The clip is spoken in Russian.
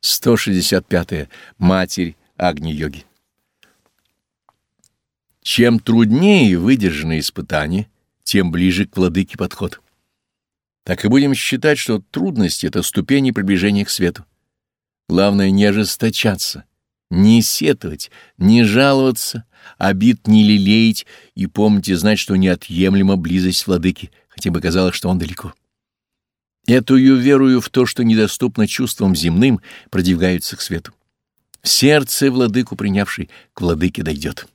165. -е. Матерь Агни-йоги. Чем труднее выдержанное испытание, тем ближе к владыке подход. Так и будем считать, что трудности — это ступени приближения к свету. Главное не ожесточаться, не сетовать, не жаловаться, обид не лелеять и помнить и знать, что неотъемлема близость владыки, хотя бы казалось, что он далеко. Этую верую в то, что недоступно чувствам земным, продвигаются к свету. В сердце владыку принявший к владыке дойдет.